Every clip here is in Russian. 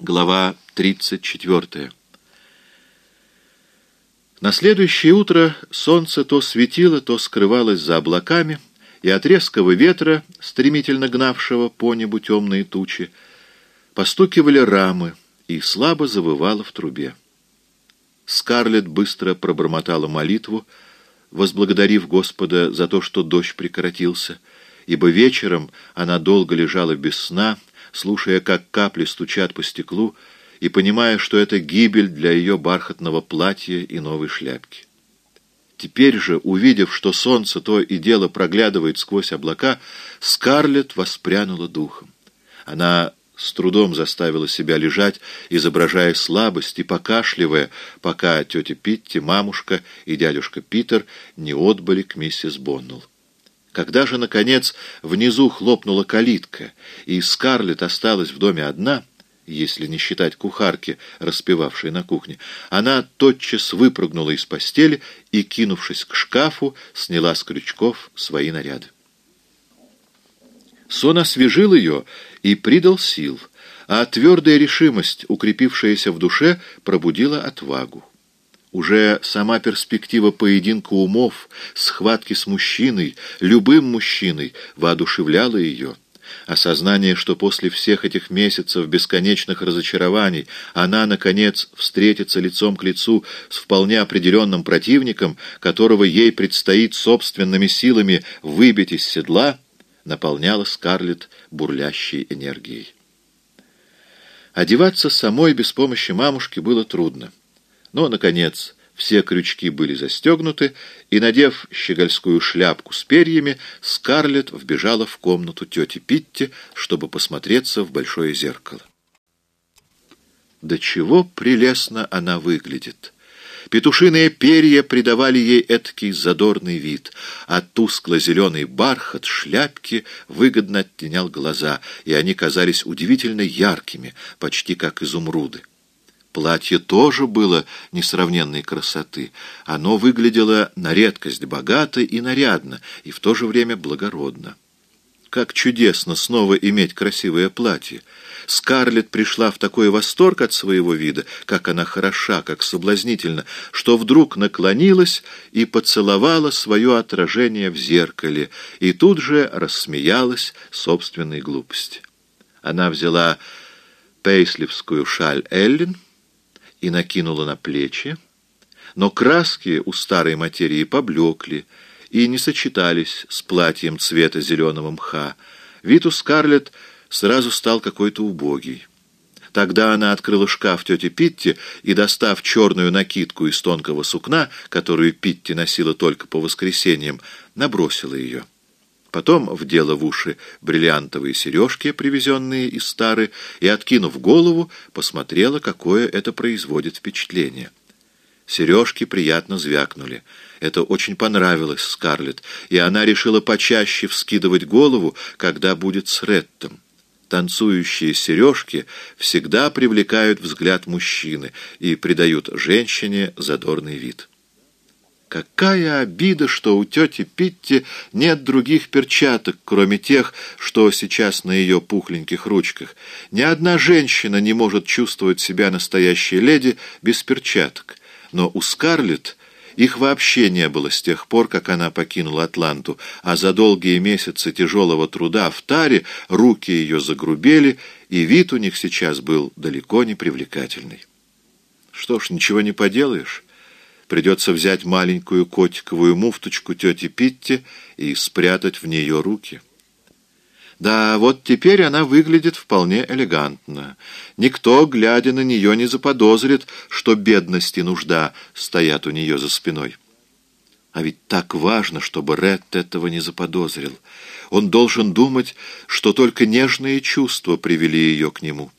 Глава 34. На следующее утро солнце то светило, то скрывалось за облаками, и от резкого ветра, стремительно гнавшего по небу темные тучи, постукивали рамы, и слабо завывало в трубе. Скарлетт быстро пробормотала молитву, возблагодарив Господа за то, что дождь прекратился, ибо вечером она долго лежала без сна, слушая, как капли стучат по стеклу, и понимая, что это гибель для ее бархатного платья и новой шляпки. Теперь же, увидев, что солнце то и дело проглядывает сквозь облака, Скарлетт воспрянула духом. Она с трудом заставила себя лежать, изображая слабость и покашливая, пока тетя Питти, мамушка и дядюшка Питер не отбыли к миссис Боннелл. Когда же, наконец, внизу хлопнула калитка, и Скарлетт осталась в доме одна, если не считать кухарки, распевавшей на кухне, она тотчас выпрыгнула из постели и, кинувшись к шкафу, сняла с крючков свои наряды. Сон освежил ее и придал сил, а твердая решимость, укрепившаяся в душе, пробудила отвагу. Уже сама перспектива поединка умов, схватки с мужчиной, любым мужчиной, воодушевляла ее. Осознание, что после всех этих месяцев бесконечных разочарований она, наконец, встретится лицом к лицу с вполне определенным противником, которого ей предстоит собственными силами выбить из седла, наполняло Скарлетт бурлящей энергией. Одеваться самой без помощи мамушки было трудно. Но, наконец, все крючки были застегнуты, и, надев щегольскую шляпку с перьями, Скарлетт вбежала в комнату тети Питти, чтобы посмотреться в большое зеркало. До чего прелестно она выглядит! Петушиные перья придавали ей эткий задорный вид, а тускло-зеленый бархат шляпки выгодно оттенял глаза, и они казались удивительно яркими, почти как изумруды. Платье тоже было несравненной красоты. Оно выглядело на редкость богато и нарядно, и в то же время благородно. Как чудесно снова иметь красивое платье! Скарлетт пришла в такой восторг от своего вида, как она хороша, как соблазнительна, что вдруг наклонилась и поцеловала свое отражение в зеркале, и тут же рассмеялась собственной глупости. Она взяла пейслевскую шаль Эллин, и накинула на плечи, но краски у старой материи поблекли и не сочетались с платьем цвета зеленого мха. Вид у Скарлетт сразу стал какой-то убогий. Тогда она открыла шкаф тети Питти и, достав черную накидку из тонкого сукна, которую Питти носила только по воскресеньям, набросила ее. Потом вдела в уши бриллиантовые сережки, привезенные из Стары, и, откинув голову, посмотрела, какое это производит впечатление. Сережки приятно звякнули. Это очень понравилось Скарлетт, и она решила почаще вскидывать голову, когда будет с Реттом. Танцующие сережки всегда привлекают взгляд мужчины и придают женщине задорный вид. Какая обида, что у тети Питти нет других перчаток, кроме тех, что сейчас на ее пухленьких ручках. Ни одна женщина не может чувствовать себя настоящей леди без перчаток. Но у Скарлетт их вообще не было с тех пор, как она покинула Атланту, а за долгие месяцы тяжелого труда в таре руки ее загрубели, и вид у них сейчас был далеко не привлекательный. Что ж, ничего не поделаешь. Придется взять маленькую котиковую муфточку тети Питти и спрятать в нее руки. Да, вот теперь она выглядит вполне элегантно. Никто, глядя на нее, не заподозрит, что бедность и нужда стоят у нее за спиной. А ведь так важно, чтобы Ред этого не заподозрил. Он должен думать, что только нежные чувства привели ее к нему.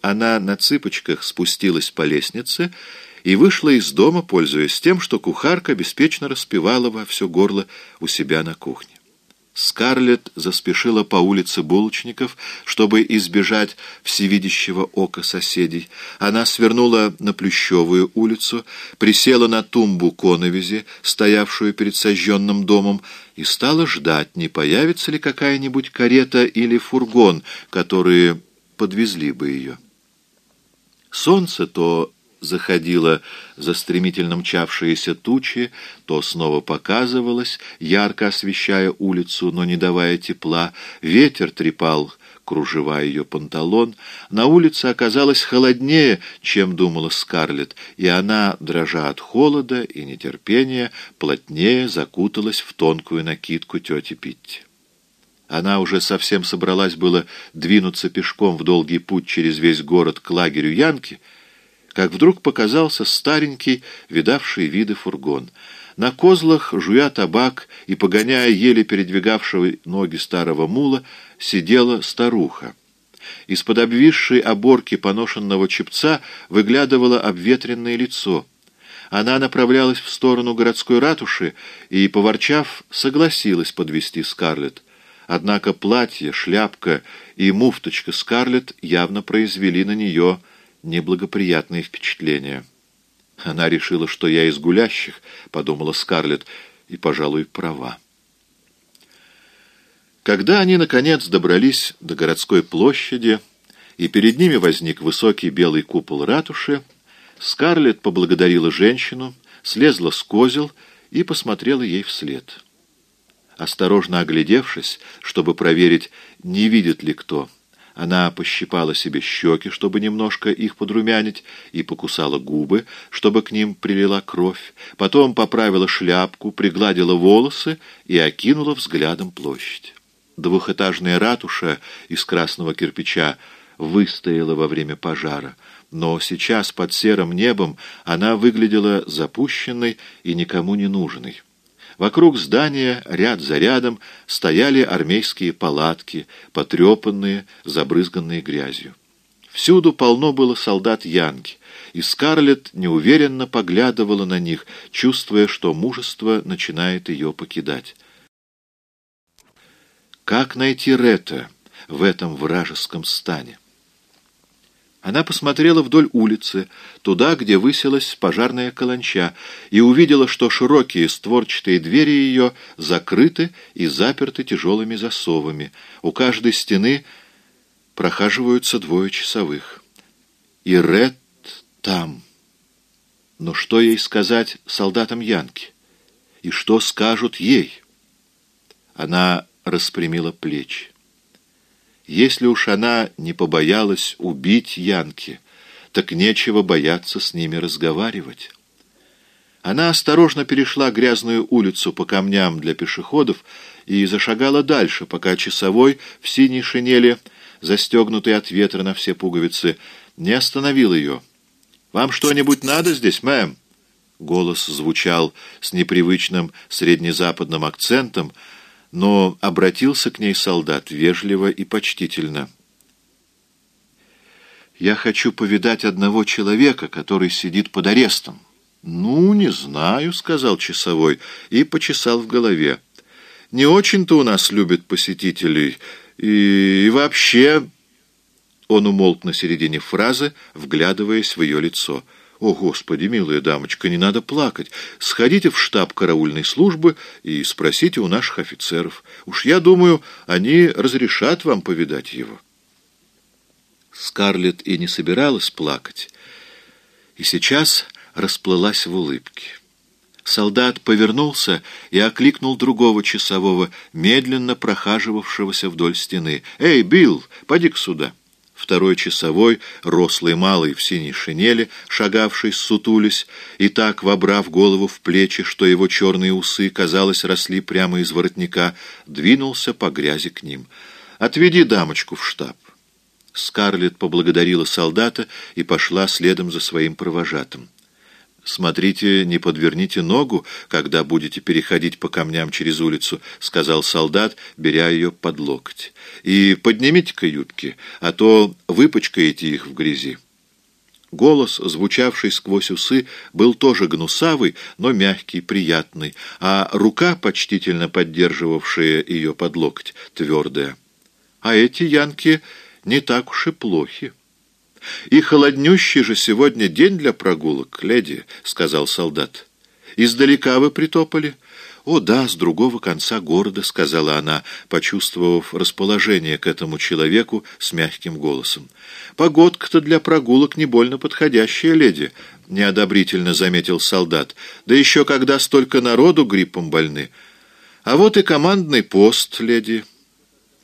Она на цыпочках спустилась по лестнице и вышла из дома, пользуясь тем, что кухарка беспечно распевала во все горло у себя на кухне. Скарлетт заспешила по улице булочников, чтобы избежать всевидящего ока соседей. Она свернула на Плющевую улицу, присела на тумбу коновизи, стоявшую перед сожженным домом, и стала ждать, не появится ли какая-нибудь карета или фургон, которые подвезли бы ее. Солнце то заходило за стремительно мчавшиеся тучи, то снова показывалось, ярко освещая улицу, но не давая тепла. Ветер трепал кружева ее панталон. На улице оказалось холоднее, чем думала Скарлетт, и она, дрожа от холода и нетерпения, плотнее закуталась в тонкую накидку тети Питти. Она уже совсем собралась было двинуться пешком в долгий путь через весь город к лагерю Янки, как вдруг показался старенький, видавший виды фургон. На козлах, жуя табак и погоняя еле передвигавшего ноги старого мула, сидела старуха. Из-под обвисшей оборки поношенного чепца выглядывало обветренное лицо. Она направлялась в сторону городской ратуши и, поворчав, согласилась подвести Скарлетт. Однако платье, шляпка и муфточка Скарлетт явно произвели на нее неблагоприятные впечатления. Она решила, что я из гулящих, подумала Скарлетт, и, пожалуй, права. Когда они, наконец, добрались до городской площади, и перед ними возник высокий белый купол ратуши, Скарлетт поблагодарила женщину, слезла с козел и посмотрела ей вслед. Осторожно оглядевшись, чтобы проверить, не видит ли кто, она пощипала себе щеки, чтобы немножко их подрумянить, и покусала губы, чтобы к ним прилила кровь. Потом поправила шляпку, пригладила волосы и окинула взглядом площадь. Двухэтажная ратуша из красного кирпича выстояла во время пожара, но сейчас под серым небом она выглядела запущенной и никому не нужной. Вокруг здания, ряд за рядом, стояли армейские палатки, потрепанные, забрызганные грязью. Всюду полно было солдат Янки, и Скарлетт неуверенно поглядывала на них, чувствуя, что мужество начинает ее покидать. Как найти Рета в этом вражеском стане? Она посмотрела вдоль улицы, туда, где высилась пожарная каланча, и увидела, что широкие створчатые двери ее закрыты и заперты тяжелыми засовами. У каждой стены прохаживаются двое часовых. И Ред там. Но что ей сказать солдатам Янки? И что скажут ей? Она распрямила плечи. Если уж она не побоялась убить Янки, так нечего бояться с ними разговаривать. Она осторожно перешла грязную улицу по камням для пешеходов и зашагала дальше, пока часовой в синей шинели, застегнутый от ветра на все пуговицы, не остановил ее. «Вам что-нибудь надо здесь, мэм?» Голос звучал с непривычным среднезападным акцентом, но обратился к ней солдат вежливо и почтительно. «Я хочу повидать одного человека, который сидит под арестом». «Ну, не знаю», — сказал часовой и почесал в голове. «Не очень-то у нас любят посетителей, и, и вообще...» Он умолк на середине фразы, вглядываясь в ее лицо — «О, Господи, милая дамочка, не надо плакать. Сходите в штаб караульной службы и спросите у наших офицеров. Уж я думаю, они разрешат вам повидать его». Скарлетт и не собиралась плакать, и сейчас расплылась в улыбке. Солдат повернулся и окликнул другого часового, медленно прохаживавшегося вдоль стены. «Эй, Билл, поди-ка сюда!» Второй часовой, рослый малый в синей шинели, шагавший сутулись, и так вобрав голову в плечи, что его черные усы, казалось, росли прямо из воротника, двинулся по грязи к ним. «Отведи дамочку в штаб». Скарлетт поблагодарила солдата и пошла следом за своим провожатым. «Смотрите, не подверните ногу, когда будете переходить по камням через улицу», — сказал солдат, беря ее под локоть. «И поднимите-ка юбки, а то выпачкаете их в грязи». Голос, звучавший сквозь усы, был тоже гнусавый, но мягкий, приятный, а рука, почтительно поддерживавшая ее под локоть, твердая. «А эти янки не так уж и плохи». «И холоднющий же сегодня день для прогулок, леди», — сказал солдат. «Издалека вы притопали?» «О да, с другого конца города», — сказала она, почувствовав расположение к этому человеку с мягким голосом. «Погодка-то для прогулок не больно подходящая, леди», — неодобрительно заметил солдат. «Да еще когда столько народу гриппом больны. А вот и командный пост, леди».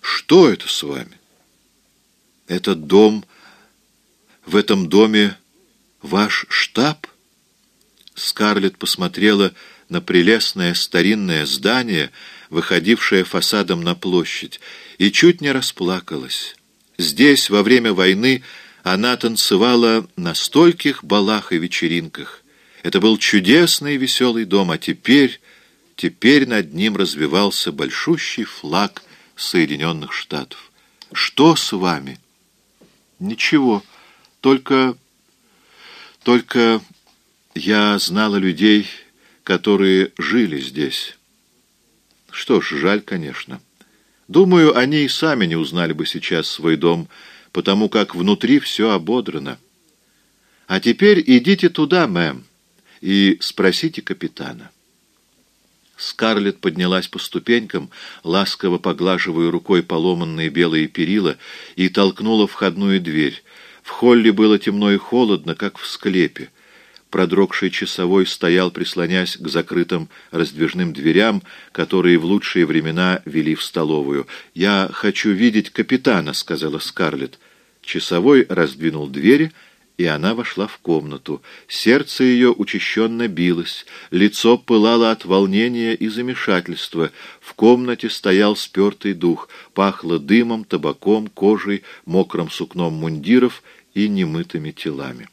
«Что это с вами?» «Этот дом... В этом доме ваш штаб?» Скарлетт посмотрела на прелестное старинное здание, выходившее фасадом на площадь, и чуть не расплакалась. Здесь, во время войны, она танцевала на стольких балах и вечеринках. Это был чудесный и веселый дом, а теперь, теперь над ним развивался большущий флаг Соединенных Штатов. «Что с вами?» «Ничего, только... только я знала людей...» которые жили здесь. Что ж, жаль, конечно. Думаю, они и сами не узнали бы сейчас свой дом, потому как внутри все ободрано. А теперь идите туда, мэм, и спросите капитана. Скарлетт поднялась по ступенькам, ласково поглаживая рукой поломанные белые перила, и толкнула входную дверь. В холле было темно и холодно, как в склепе продрогший часовой стоял, прислонясь к закрытым раздвижным дверям, которые в лучшие времена вели в столовую. «Я хочу видеть капитана», — сказала Скарлетт. Часовой раздвинул двери, и она вошла в комнату. Сердце ее учащенно билось, лицо пылало от волнения и замешательства. В комнате стоял спертый дух, пахло дымом, табаком, кожей, мокрым сукном мундиров и немытыми телами.